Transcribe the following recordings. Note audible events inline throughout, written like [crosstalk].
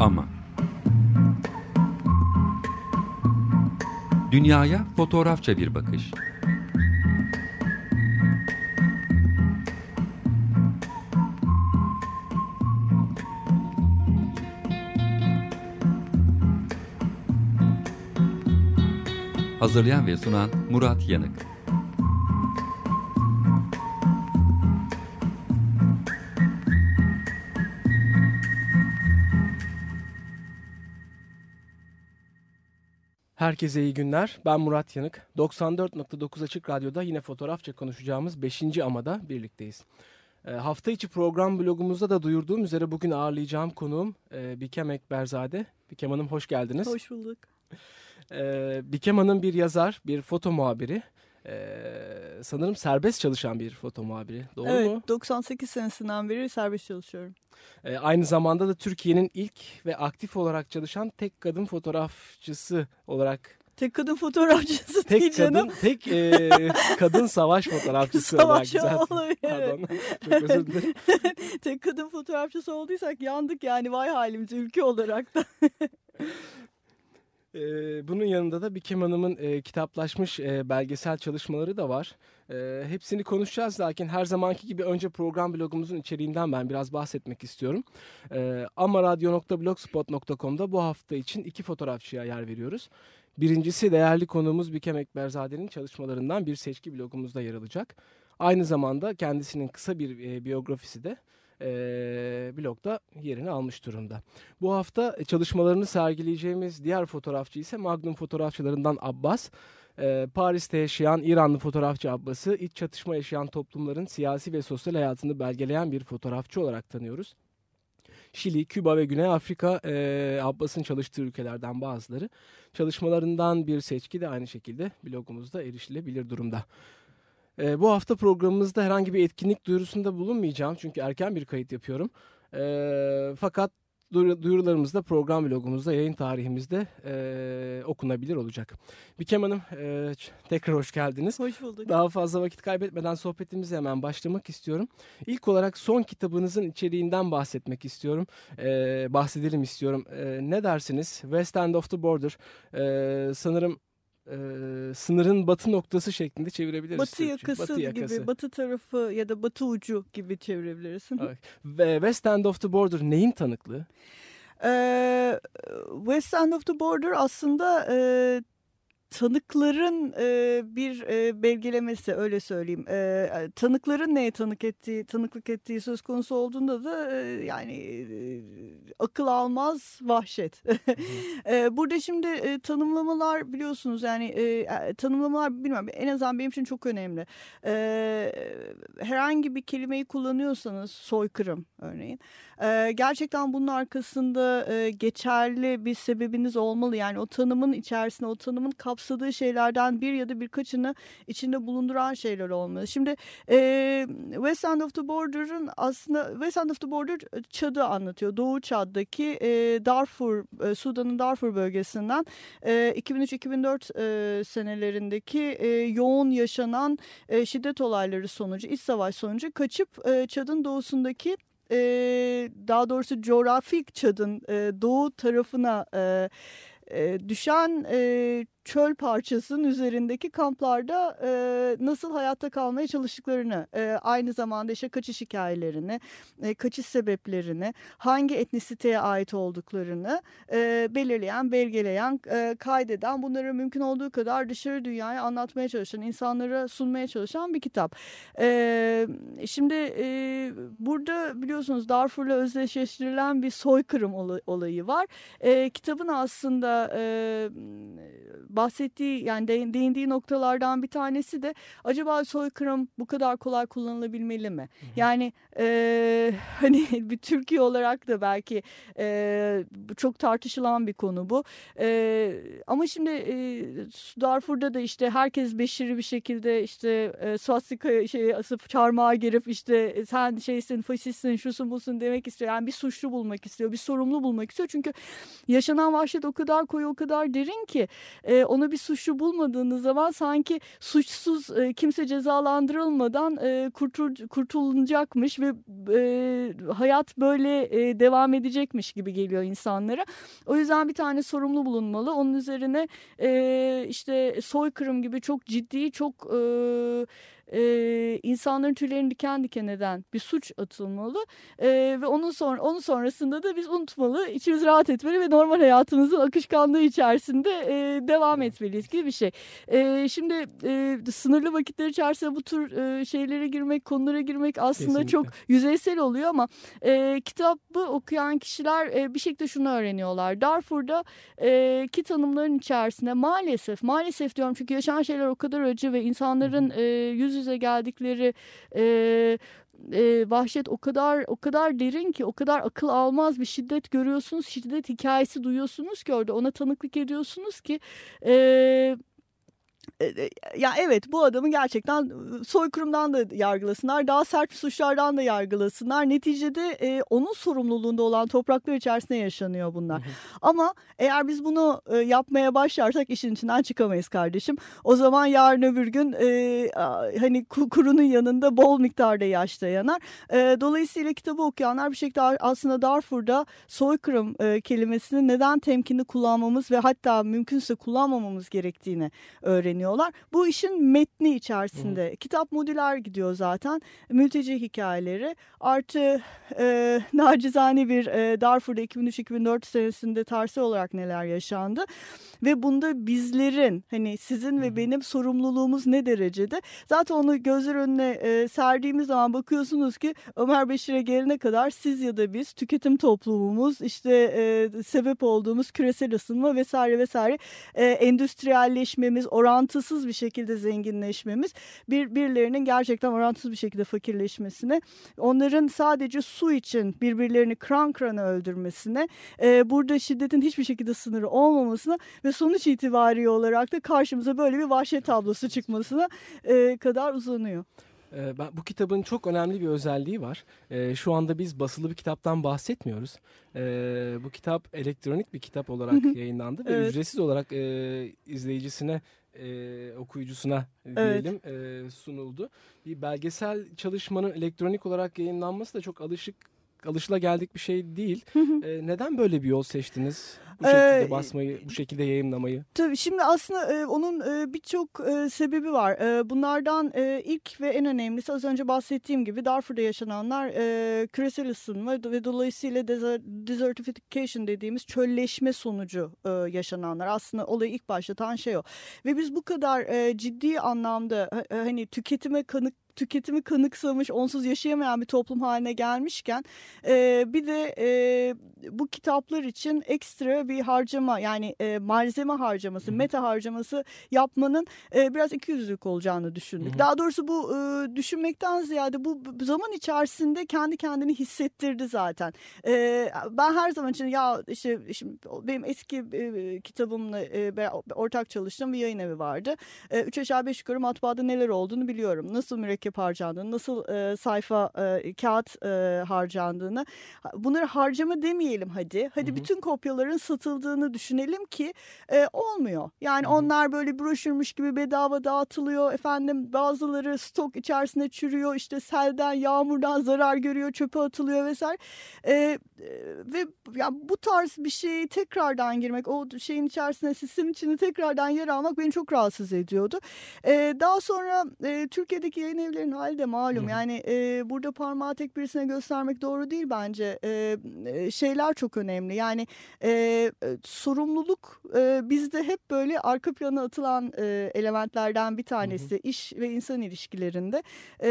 Ama Dünyaya fotoğrafça bir bakış. Hazırlayan ve sunan Murat Yanık. Herkese iyi günler. Ben Murat Yanık. 94.9 Açık Radyo'da yine fotoğrafça konuşacağımız 5. Amada birlikteyiz. E, hafta içi program blogumuzda da duyurduğum üzere bugün ağırlayacağım konuğum e, Bikem Ekberzade. Bikem Hanım hoş geldiniz. Hoş bulduk. E, Bikem Hanım bir yazar, bir foto muhabiri. Ee, sanırım serbest çalışan bir foto muhabiri. Doğru evet, mu? Evet 98 senesinden beri serbest çalışıyorum. Ee, aynı zamanda da Türkiye'nin ilk ve aktif olarak çalışan tek kadın fotoğrafçısı olarak Tek kadın fotoğrafçısı tek değil kadın, canım. Tek e, [laughs] kadın savaş fotoğrafçısı savaş olarak. olabilir. Pardon. Çok [laughs] özür dilerim. [laughs] tek kadın fotoğrafçısı olduysak yandık yani vay halimiz ülke olarak da. Bunun yanında da Bikem Hanım'ın kitaplaşmış belgesel çalışmaları da var. Hepsini konuşacağız lakin her zamanki gibi önce program blogumuzun içeriğinden ben biraz bahsetmek istiyorum. E, amaradyo.blogspot.com'da bu hafta için iki fotoğrafçıya yer veriyoruz. Birincisi değerli konuğumuz Bikem Ekberzade'nin çalışmalarından bir seçki blogumuzda yer alacak. Aynı zamanda kendisinin kısa bir biyografisi de e, blogda yerini almış durumda. Bu hafta çalışmalarını sergileyeceğimiz diğer fotoğrafçı ise Magnum fotoğrafçılarından Abbas. E, Paris'te yaşayan İranlı fotoğrafçı Abbas'ı iç çatışma yaşayan toplumların siyasi ve sosyal hayatını belgeleyen bir fotoğrafçı olarak tanıyoruz. Şili, Küba ve Güney Afrika e, Abbas'ın çalıştığı ülkelerden bazıları. Çalışmalarından bir seçki de aynı şekilde blogumuzda erişilebilir durumda. E, bu hafta programımızda herhangi bir etkinlik duyurusunda bulunmayacağım çünkü erken bir kayıt yapıyorum. E, fakat duyurularımız da program blogumuzda yayın tarihimizde e, okunabilir olacak. Bikem Hanım e, tekrar hoş geldiniz. Hoş bulduk. Daha fazla vakit kaybetmeden sohbetimize hemen başlamak istiyorum. İlk olarak son kitabınızın içeriğinden bahsetmek istiyorum. E, bahsedelim istiyorum. E, ne dersiniz? West End of the Border. E, sanırım e, sınırın batı noktası şeklinde çevirebiliriz. Batı yakası, batı yakası gibi, batı tarafı ya da batı ucu gibi çevirebiliriz. Evet. Ve West End of the Border neyin tanıklığı? Ee, West End of the Border aslında e, tanıkların e, bir e, belgelemesi öyle söyleyeyim. E, tanıkların neye tanık ettiği, tanıklık ettiği söz konusu olduğunda da e, yani e, akıl almaz vahşet. [laughs] e, burada şimdi e, tanımlamalar biliyorsunuz yani e, tanımlamalar bilmiyorum en azından benim için çok önemli. E, herhangi bir kelimeyi kullanıyorsanız soykırım örneğin. E, gerçekten bunun arkasında e, geçerli bir sebebiniz olmalı. Yani o tanımın içerisinde o tanımın kapsadığı şeylerden bir ya da birkaçını içinde bulunduran şeyler olmalı. Şimdi e, West End of the Border'ın aslında West End of the Border Çad'ı anlatıyor. Doğu Çad'daki e, Darfur, e, Sudan'ın Darfur bölgesinden e, 2003-2004 e, senelerindeki e, yoğun yaşanan e, şiddet olayları sonucu, iç savaş sonucu kaçıp e, Çad'ın doğusundaki e, daha doğrusu coğrafik Çad'ın e, doğu tarafına e, e, düşen e, çöl parçasının üzerindeki kamplarda e, nasıl hayatta kalmaya çalıştıklarını, e, aynı zamanda işte kaçış hikayelerini, e, kaçış sebeplerini, hangi etnisiteye ait olduklarını e, belirleyen, belgeleyen, e, kaydeden, bunları mümkün olduğu kadar dışarı dünyaya anlatmaya çalışan, insanlara sunmaya çalışan bir kitap. E, şimdi e, burada biliyorsunuz Darfur'la özdeşleştirilen bir soykırım olayı var. E, kitabın aslında e, bahsettiği yani değindiği noktalardan bir tanesi de acaba soykırım bu kadar kolay kullanılabilmeli mi? Hı hı. Yani e, [laughs] hani bir Türkiye olarak da belki e, çok tartışılan bir konu bu. E, ama şimdi e, Darfur'da da işte herkes beşiri bir şekilde işte e, swastika şey asıp çarmıha girip işte sen şeysin faşistsin şusun busun demek istiyor. Yani bir suçlu bulmak istiyor, bir sorumlu bulmak istiyor. Çünkü yaşanan vahşet o kadar koyu o kadar derin ki e, e, onu bir suçlu bulmadığınız zaman sanki suçsuz e, kimse cezalandırılmadan e, kurtul, kurtulunacakmış ve e, hayat böyle e, devam edecekmiş gibi geliyor insanlara. O yüzden bir tane sorumlu bulunmalı. Onun üzerine e, işte soykırım gibi çok ciddi çok e, e, insanların tüylerini diken diken eden bir suç atılmalı e, ve onun sonra onun sonrasında da biz unutmalı, içimiz rahat etmeli ve normal hayatımızın akışkanlığı içerisinde e, devam etmeliyiz gibi bir şey. E, şimdi e, sınırlı vakitler içerisinde bu tür e, şeylere girmek, konulara girmek aslında Kesinlikle. çok yüzeysel oluyor ama e, kitabı okuyan kişiler e, bir şekilde şunu öğreniyorlar. Darfur'da e, ki tanımların içerisinde maalesef, maalesef diyorum çünkü yaşanan şeyler o kadar acı ve insanların e, yüz yüze geldikleri e, e, vahşet o kadar o kadar derin ki o kadar akıl almaz bir şiddet görüyorsunuz şiddet hikayesi duyuyorsunuz ki orada ona tanıklık ediyorsunuz ki e, ya evet bu adamı gerçekten soykırımdan da yargılasınlar, daha sert suçlardan da yargılasınlar. Neticede e, onun sorumluluğunda olan topraklar içerisinde yaşanıyor bunlar. Hı hı. Ama eğer biz bunu e, yapmaya başlarsak işin içinden çıkamayız kardeşim. O zaman yarın öbür gün e, hani kurunun yanında bol miktarda yaş da yanar. E, dolayısıyla kitabı okuyanlar bir şekilde aslında Darfur'da soykırım e, kelimesini neden temkinli kullanmamız ve hatta mümkünse kullanmamamız gerektiğini öğreniyor kullanıyorlar. Bu işin metni içerisinde. Hı. Kitap modüler gidiyor zaten. Mülteci hikayeleri. Artı e, [laughs] nacizane bir e, Darfur'da 2003-2004 senesinde tersi olarak neler yaşandı. Ve bunda bizlerin hani sizin ve benim sorumluluğumuz ne derecede? Zaten onu gözler önüne e, serdiğimiz zaman bakıyorsunuz ki Ömer Beşir'e gelene kadar siz ya da biz tüketim toplumumuz işte e, sebep olduğumuz küresel ısınma vesaire vesaire e, endüstriyelleşmemiz, orantısız bir şekilde zenginleşmemiz bir birilerinin gerçekten orantısız bir şekilde fakirleşmesine, onların sadece su için birbirlerini kran krana öldürmesine, e, burada şiddetin hiçbir şekilde sınırı olmamasına ve sonuç itibari olarak da karşımıza böyle bir vahşet tablosu çıkmasına e, kadar uzanıyor. E, ben, bu kitabın çok önemli bir özelliği var. E, şu anda biz basılı bir kitaptan bahsetmiyoruz. E, bu kitap elektronik bir kitap olarak [laughs] yayınlandı ve evet. ücretsiz olarak e, izleyicisine e, okuyucusuna diyelim evet. e, sunuldu. Bir belgesel çalışmanın elektronik olarak yayınlanması da çok alışık alışıla geldik bir şey değil. e, neden böyle bir yol seçtiniz? Bu şekilde ee, basmayı, bu şekilde yayınlamayı. Tabii şimdi aslında e, onun e, birçok e, sebebi var. E, bunlardan e, ilk ve en önemlisi az önce bahsettiğim gibi Darfur'da yaşananlar e, küresel ısınma ve dolayısıyla desertification dediğimiz çölleşme sonucu e, yaşananlar. Aslında olayı ilk başlatan şey o. Ve biz bu kadar e, ciddi anlamda hani tüketime kanık tüketimi kanıksamış, onsuz yaşayamayan bir toplum haline gelmişken e, bir de e, bu kitaplar için ekstra bir harcama yani e, malzeme harcaması, meta harcaması yapmanın e, biraz ikiyüzlülük olacağını düşündük. Daha doğrusu bu e, düşünmekten ziyade bu zaman içerisinde kendi kendini hissettirdi zaten. E, ben her zaman için ya işte şimdi benim eski e, kitabımla e, ortak çalıştığım bir yayın evi vardı. E, üç aşağı beş yukarı matbaada neler olduğunu biliyorum. Nasıl mürekkep mürekkep harcandığını, nasıl e, sayfa e, kağıt e, harcandığını bunları harcama demeyelim hadi. Hadi Hı -hı. bütün kopyaların satıldığını düşünelim ki e, olmuyor. Yani Hı -hı. onlar böyle broşürmüş gibi bedava dağıtılıyor. Efendim bazıları stok içerisinde çürüyor. işte selden, yağmurdan zarar görüyor, çöpe atılıyor vesaire. E, ve ya bu tarz bir şeyi tekrardan girmek, o şeyin içerisine, sistem içinde tekrardan yer almak beni çok rahatsız ediyordu. E, daha sonra e, Türkiye'deki yayın evleri ülkelerin hali de malum. Hı. Yani e, burada parmağı tek birisine göstermek doğru değil bence. E, şeyler çok önemli. Yani e, sorumluluk e, bizde hep böyle arka plana atılan e, elementlerden bir tanesi. Hı hı. iş ve insan ilişkilerinde. E,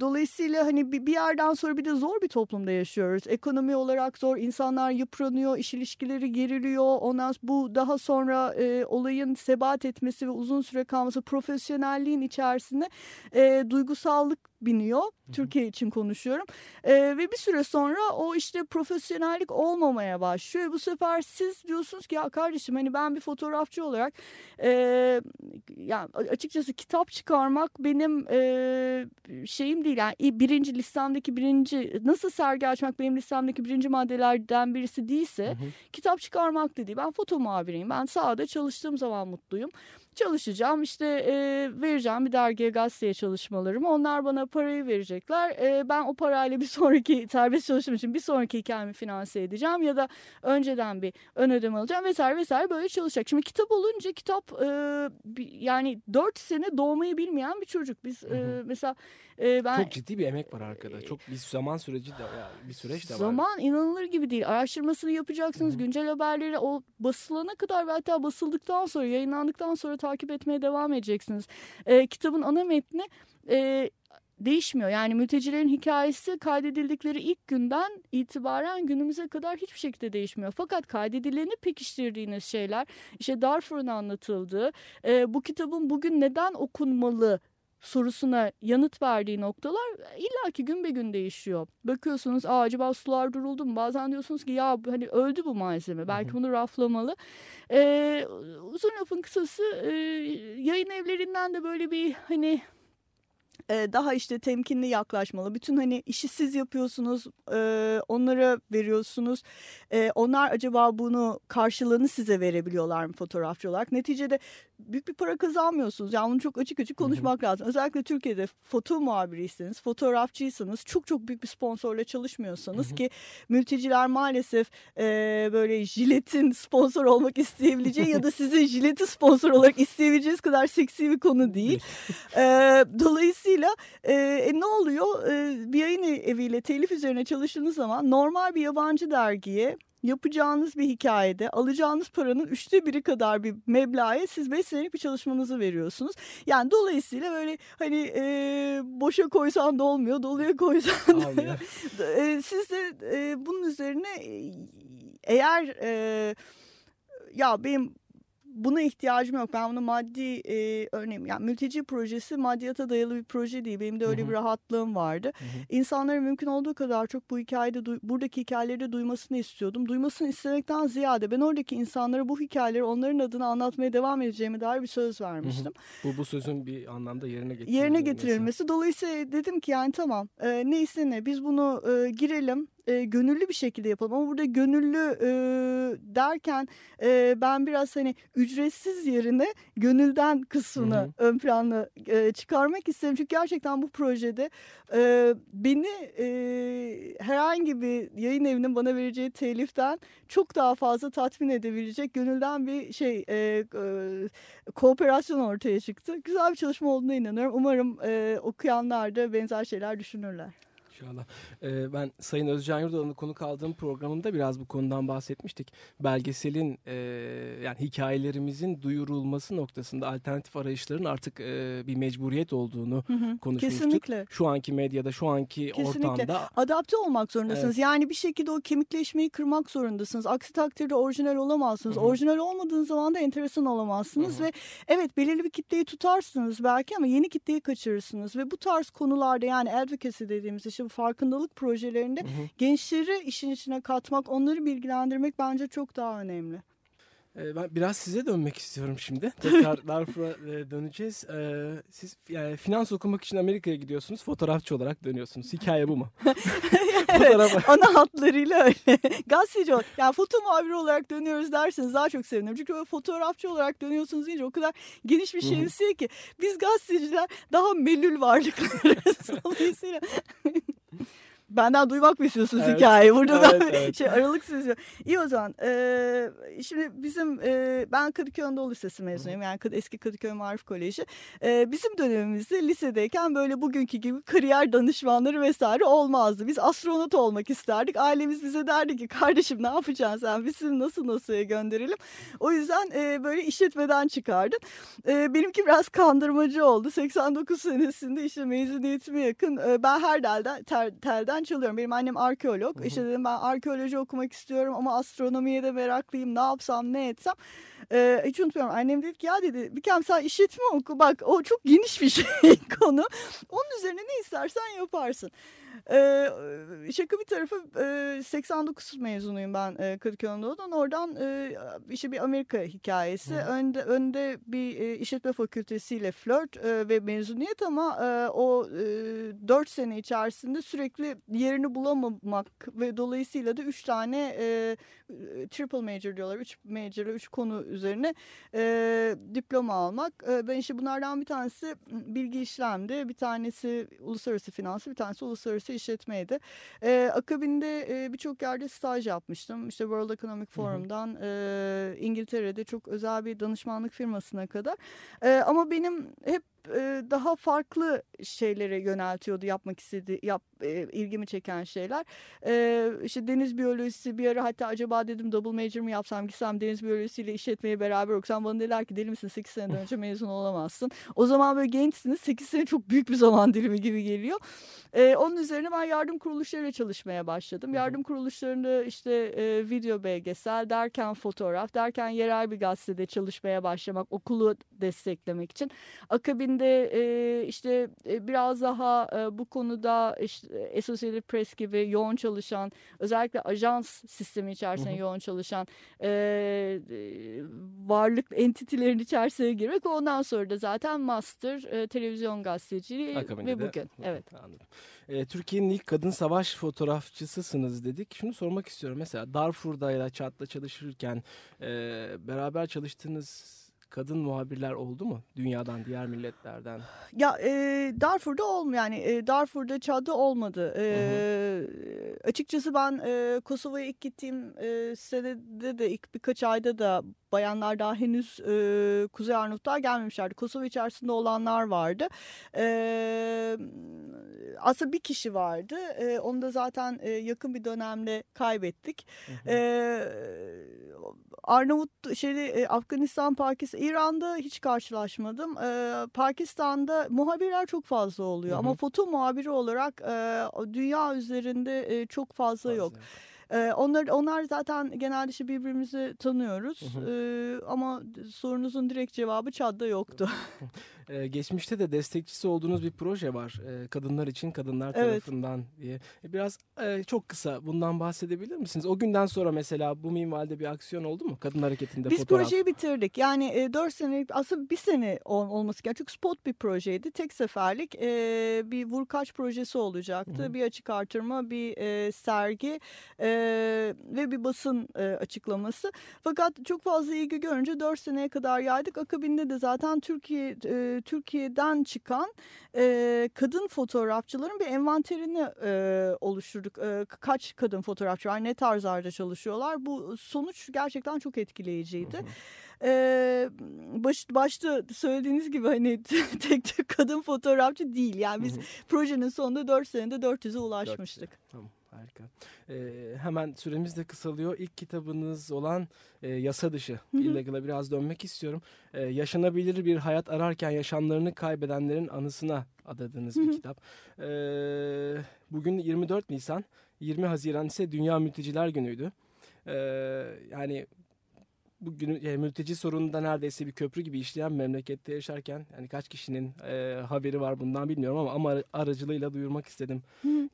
dolayısıyla hani bir, bir yerden sonra bir de zor bir toplumda yaşıyoruz. Ekonomi olarak zor. insanlar yıpranıyor. iş ilişkileri geriliyor. Ondan bu daha sonra e, olayın sebat etmesi ve uzun süre kalması profesyonelliğin içerisinde e, duygusallık biniyor. Türkiye için konuşuyorum. E, ve bir süre sonra o işte profesyonellik olmamaya başlıyor. Bu sefer siz diyorsunuz ki ya kardeşim hani ben bir fotoğrafçı olarak e, yani açıkçası kitap çıkarmak benim e, şeyim değil. Yani birinci listemdeki birinci nasıl sergi açmak benim listemdeki birinci maddelerden birisi değilse hı hı. kitap çıkarmak dedi. Ben foto muhabiriyim. Ben sahada çalıştığım zaman mutluyum çalışacağım işte e, vereceğim bir dergiye gazeteye çalışmalarımı. Onlar bana parayı verecekler. E, ben o parayla bir [laughs] sonraki serbest çalıştığım için bir sonraki hikayemi finanse edeceğim ya da önceden bir ön ödeme alacağım vesaire vesaire böyle çalışacak. Şimdi kitap olunca kitap e, yani dört sene doğmayı bilmeyen bir çocuk. Biz e, mesela e, ben çok ciddi bir emek var arkada. Çok bir zaman süreci de bir süreç de var. Zaman inanılır gibi değil. Araştırmasını yapacaksınız. Hı-hı. Güncel haberleri o basılana kadar ve hatta basıldıktan sonra yayınlandıktan sonra takip etmeye devam edeceksiniz. E, kitabın ana metni e, değişmiyor. Yani mültecilerin hikayesi kaydedildikleri ilk günden itibaren günümüze kadar hiçbir şekilde değişmiyor. Fakat kaydedileni pekiştirdiğiniz şeyler işte Darfur'un anlatıldığı, e, bu kitabın bugün neden okunmalı sorusuna yanıt verdiği noktalar illaki gün be gün değişiyor. Bakıyorsunuz Aa, acaba sular duruldu mu? Bazen diyorsunuz ki ya hani öldü bu malzeme. Belki bunu raflamalı. Ee, uzun lafın kısası e, yayın evlerinden de böyle bir hani daha işte temkinli yaklaşmalı. Bütün hani işi siz yapıyorsunuz, onlara veriyorsunuz. onlar acaba bunu karşılığını size verebiliyorlar mı fotoğrafçı olarak? Neticede büyük bir para kazanmıyorsunuz. Yani bunu çok açık açık konuşmak Hı -hı. lazım. Özellikle Türkiye'de foto muhabiriyseniz, fotoğrafçıysanız, çok çok büyük bir sponsorla çalışmıyorsanız Hı ki mülteciler maalesef e, böyle jiletin sponsor olmak isteyebileceği ya da [laughs] sizin jileti sponsor olarak isteyebileceğiniz kadar seksi bir konu değil. e, dolayısıyla e, e, ne oluyor? E, bir yayın eviyle telif üzerine çalıştığınız zaman normal bir yabancı dergiye yapacağınız bir hikayede alacağınız paranın üçte biri kadar bir meblağa siz beş senelik bir çalışmanızı veriyorsunuz. Yani dolayısıyla böyle hani e, boşa koysan da olmuyor, doluya koysan da. [laughs] e, siz de e, bunun üzerine eğer e, ya benim buna ihtiyacım yok. Ben bunu maddi e, örneğin yani mülteci projesi maddiyata dayalı bir proje değil. Benim de öyle Hı -hı. bir rahatlığım vardı. Hı -hı. İnsanların mümkün olduğu kadar çok bu hikayede buradaki hikayeleri duymasını istiyordum. Duymasını istemekten ziyade ben oradaki insanlara bu hikayeleri onların adına anlatmaya devam edeceğime dair bir söz vermiştim. Hı -hı. Bu bu sözün bir anlamda yerine getirilmesi. Yerine getirilmesi. Dolayısıyla dedim ki yani tamam e, neyse ne biz bunu e, girelim e, gönüllü bir şekilde yapalım. Ama burada gönüllü e, derken e, ben biraz hani ücretsiz yerine gönülden kısmını hı hı. ön plana e, çıkarmak isterim. Çünkü gerçekten bu projede e, beni e, herhangi bir yayın evinin bana vereceği teliften çok daha fazla tatmin edebilecek gönülden bir şey e, e, kooperasyon ortaya çıktı. Güzel bir çalışma olduğuna inanıyorum. Umarım e, okuyanlar da benzer şeyler düşünürler. İnşallah. Ee, ben Sayın Özcan Yurdalı'nın konuk aldığım programında biraz bu konudan bahsetmiştik. Belgeselin e, yani hikayelerimizin duyurulması noktasında alternatif arayışların artık e, bir mecburiyet olduğunu hı hı, konuşmuştuk. Kesinlikle. Şu anki medyada, şu anki kesinlikle. ortamda. Adapte olmak zorundasınız. Evet. Yani bir şekilde o kemikleşmeyi kırmak zorundasınız. Aksi takdirde orijinal olamazsınız. Hı hı. Orijinal olmadığınız zaman da enteresan olamazsınız. Hı hı. Ve evet belirli bir kitleyi tutarsınız belki ama yeni kitleyi kaçırırsınız. Ve bu tarz konularda yani advocacy dediğimiz işte farkındalık projelerinde hı hı. gençleri işin içine katmak, onları bilgilendirmek bence çok daha önemli. Ee, ben biraz size dönmek istiyorum şimdi. [laughs] Tekrar Darfur'a e, döneceğiz. Ee, siz yani finans okumak için Amerika'ya gidiyorsunuz. Fotoğrafçı olarak dönüyorsunuz. Hikaye bu mu? [laughs] [laughs] evet, ana hatlarıyla öyle. Gazeteci olarak, yani foto muhabiri olarak dönüyoruz derseniz daha çok sevinirim. Çünkü fotoğrafçı olarak dönüyorsunuz deyince o kadar geniş bir şemsiye ki. Biz gazeteciler daha melül varlıklarız. Dolayısıyla Benden duymak mı istiyorsunuz evet. hikayeyi? Burada evet, da evet. [laughs] şey aralık istiyor. İyi o zaman. Ee, şimdi bizim e, ben Kadıköy Anadolu Lisesi mezunuyum. Yani eski Kadıköy Marif Koleji. Ee, bizim dönemimizde lisedeyken böyle bugünkü gibi kariyer danışmanları vesaire olmazdı. Biz astronot olmak isterdik. Ailemiz bize derdi ki kardeşim ne yapacaksın sen? Biz seni nasıl NASA'ya gönderelim? O yüzden e, böyle işletmeden çıkardın. E, benimki biraz kandırmacı oldu. 89 senesinde işte mezuniyetime yakın e, ben her telden, ter, telden çalıyorum. Benim annem arkeolog. Hı hı. İşte dedim ben arkeoloji okumak istiyorum ama astronomiye de meraklıyım. Ne yapsam ne etsem. Ee, hiç unutmuyorum. Annem dedi ki ya dedi Bikem sen işletme oku. Bak o çok geniş bir [laughs] şey konu. Onun üzerine ne istersen yaparsın. Ee, şaka bir tarafı e, 89 mezunuyum ben e, Kadıköy Anadolu'dan. Oradan e, işte bir Amerika hikayesi. Hı. Önde önde bir e, işletme fakültesiyle flört e, ve mezuniyet ama e, o e, 4 sene içerisinde sürekli yerini bulamamak ve dolayısıyla da 3 tane e, triple major diyorlar. 3 major 3 konu üzerine e, diploma almak. E, ben işte bunlardan bir tanesi bilgi işlemdi. Bir tanesi uluslararası finansı, bir tanesi uluslararası işletmeydi. E, akabinde e, birçok yerde staj yapmıştım. İşte World Economic Forum'dan e, İngiltere'de çok özel bir danışmanlık firmasına kadar. E, ama benim hep e, daha farklı şeylere yöneltiyordu yapmak istediği, yap, e, ilgimi çeken şeyler. E, işte deniz biyolojisi bir ara hatta acaba dedim double major mu yapsam gitsem deniz biyolojisiyle işletmeye beraber okusam bana dediler ki deli misin 8 seneden önce mezun olamazsın. O zaman böyle gençsiniz 8 sene çok büyük bir zaman dilimi gibi geliyor. E, onun üzerine ben yardım kuruluşlarıyla çalışmaya başladım. Yardım kuruluşlarında işte e, video belgesel derken fotoğraf derken yerel bir gazetede çalışmaya başlamak okulu desteklemek için. Akabinde e, işte e, biraz daha e, bu konuda işte Associated Press gibi yoğun çalışan özellikle ajans sistemi içerisinde hı hı. yoğun çalışan e, varlık entitilerin içerisine girmek ondan sonra da zaten master e, televizyon gazeteciliği Akabinde ve bugün. De, evet. Anladım. E, Türkiye'nin ilk kadın savaş fotoğrafçısısınız dedik. Şunu sormak istiyorum. Mesela Darfur'da ya da Çat'la çalışırken e, beraber çalıştığınız kadın muhabirler oldu mu dünyadan diğer milletlerden? Ya e, Darfur'da olmuyor yani e, Darfur'da Çad'da olmadı. E, açıkçası ben e, Kosova'ya ilk gittiğim e, senede de ilk birkaç ayda da bayanlar daha henüz e, Kuzey Arnavutluğa gelmemişlerdi. Kosova içerisinde olanlar vardı. E, aslında bir kişi vardı. E, onu da zaten e, yakın bir dönemde kaybettik. Hı hı. E, Arnavut, şeyde, Afganistan, Pakistan, İran'da hiç karşılaşmadım. E, Pakistan'da muhabirler çok fazla oluyor. Hı hı. Ama foto muhabiri olarak e, dünya üzerinde e, çok fazla, fazla yok. yok. Ee, onlar onlar zaten genelde işte birbirimizi tanıyoruz. Ee, ama sorunuzun direkt cevabı Çad'da yoktu. [laughs] Ee, geçmişte de destekçisi olduğunuz bir proje var. Ee, kadınlar için kadınlar tarafından evet. diye. Ee, biraz e, çok kısa bundan bahsedebilir misiniz? O günden sonra mesela bu minvalde bir aksiyon oldu mu? Kadın hareketinde Biz fotoğraf. projeyi bitirdik. Yani e, 4 senelik aslında bir sene ol, olması. Çünkü spot bir projeydi. Tek seferlik e, bir vurkaç projesi olacaktı. Hı -hı. Bir açık artırma, bir e, sergi e, ve bir basın e, açıklaması. Fakat çok fazla ilgi görünce 4 seneye kadar yaydık. Akabinde de zaten Türkiye e, Türkiye'den çıkan e, kadın fotoğrafçıların bir envanterini e, oluşturduk. E, kaç kadın fotoğrafçı var, ne tarzlarda çalışıyorlar. Bu sonuç gerçekten çok etkileyiciydi. Ee, baş, başta söylediğiniz gibi hani [laughs] tek tek kadın fotoğrafçı değil. Yani biz projenin sonunda 4 senede 400'e ulaşmıştık. 400. Tamam. Harika. Ee, hemen süremiz de kısalıyor. İlk kitabınız olan e, Yasa Dışı Illegal'a biraz dönmek istiyorum. Ee, yaşanabilir bir hayat ararken yaşamlarını kaybedenlerin anısına adadığınız bir kitap. Ee, bugün 24 Nisan, 20 Haziran ise Dünya Mülteciler Günü'ydü. Ee, yani bu günü, e, mülteci sorununda neredeyse bir köprü gibi işleyen memlekette yaşarken yani kaç kişinin e, haberi var bundan bilmiyorum ama ama aracılığıyla duyurmak istedim.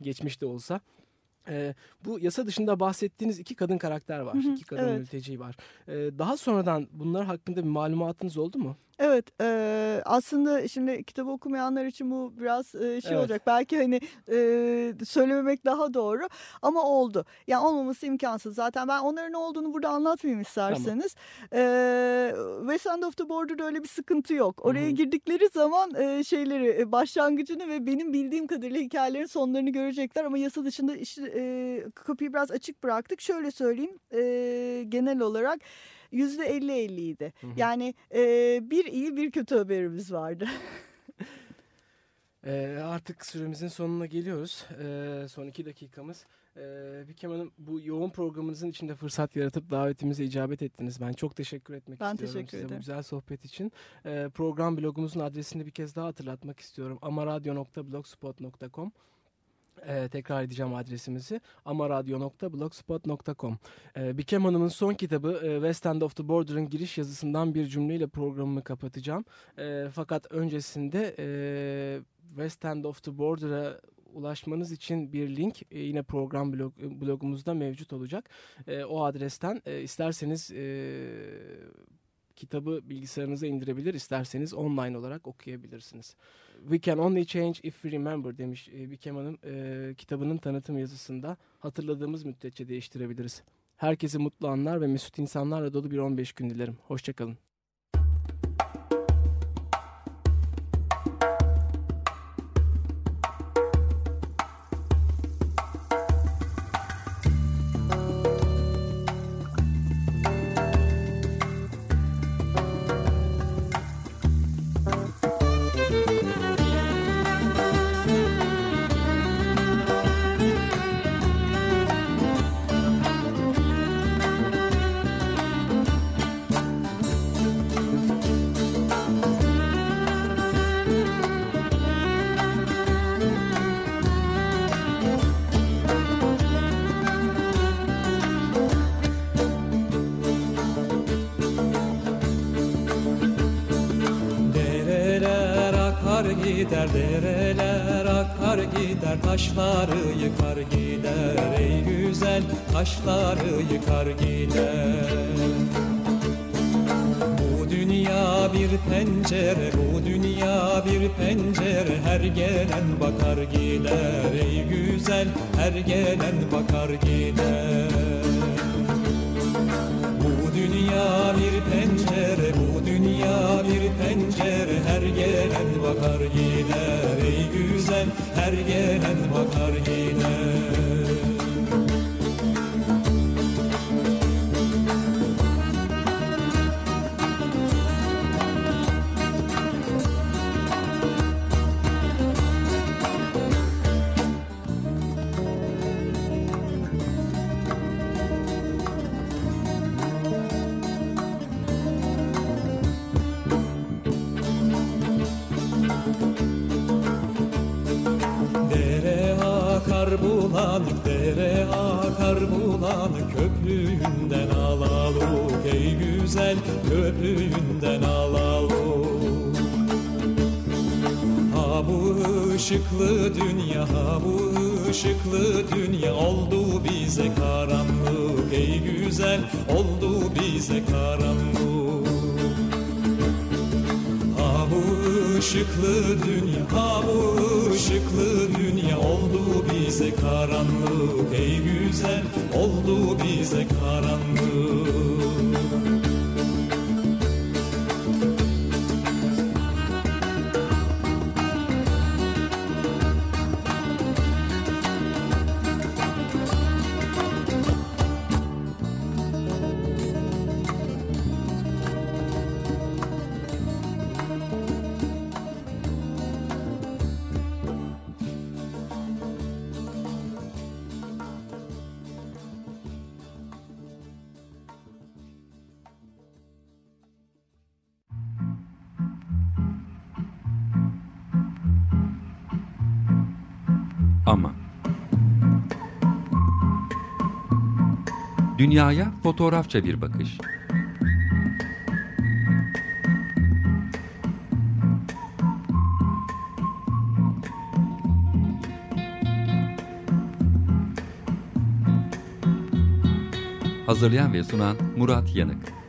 Geçmişte olsa. Ee, bu yasa dışında bahsettiğiniz iki kadın karakter var. Hı hı, iki kadın evet. mülteci var. Ee, daha sonradan bunlar hakkında bir malumatınız oldu mu? Evet e, aslında şimdi kitabı okumayanlar için bu biraz e, şey evet. olacak. Belki hani e, söylememek daha doğru ama oldu. Yani olmaması imkansız. Zaten ben onların ne olduğunu burada anlatmayayım isterseniz. Tamam. E, West End of the Border'da öyle bir sıkıntı yok. Oraya Hı -hı. girdikleri zaman e, şeyleri başlangıcını ve benim bildiğim kadarıyla hikayelerin sonlarını görecekler. Ama yasa dışında işte e, kapıyı biraz açık bıraktık. Şöyle söyleyeyim e, genel olarak yüzde elli elliydi. Yani e, bir iyi bir kötü haberimiz vardı. [laughs] e, artık süremizin sonuna geliyoruz. E, son iki dakikamız. Ee, Bikem Hanım bu yoğun programınızın içinde fırsat yaratıp davetimize icabet ettiniz. Ben çok teşekkür etmek ben istiyorum teşekkür size ederim. bu güzel sohbet için. Ee, program blogumuzun adresini bir kez daha hatırlatmak istiyorum. amaradyo.blogspot.com Ee, tekrar edeceğim adresimizi amaradyo.blogspot.com ee, Bikem Hanım'ın son kitabı e, West End of the Border'ın giriş yazısından bir cümleyle programımı kapatacağım. E, fakat öncesinde e, West End of the Border'a ulaşmanız için bir link e, yine program blog, blogumuzda mevcut olacak. E, o adresten e, isterseniz e, kitabı bilgisayarınıza indirebilir, isterseniz online olarak okuyabilirsiniz. We can only change if we remember demiş e, Bikem e, kitabının tanıtım yazısında. Hatırladığımız müddetçe değiştirebiliriz. Herkese mutlu anlar ve mesut insanlarla dolu bir 15 gün dilerim. Hoşçakalın. Gider dereler akar gider taşları yıkar gider. Ey güzel taşları yıkar gider. Bu dünya bir pencere bu dünya bir pencere. Her gelen bakar gider. Ey güzel her gelen bakar gider. Bu dünya bir pencere bir pencere her gelen bakar gider ey güzel her gelen bakar gider güzel, oldu bize karanlık. Ha bu ışıklı dünya, ha bu ışıklı dünya Oldu bize karanlık. Ey güzel, oldu bize karanlık Ama Dünyaya fotoğrafça bir bakış. Hazırlayan ve sunan Murat Yanık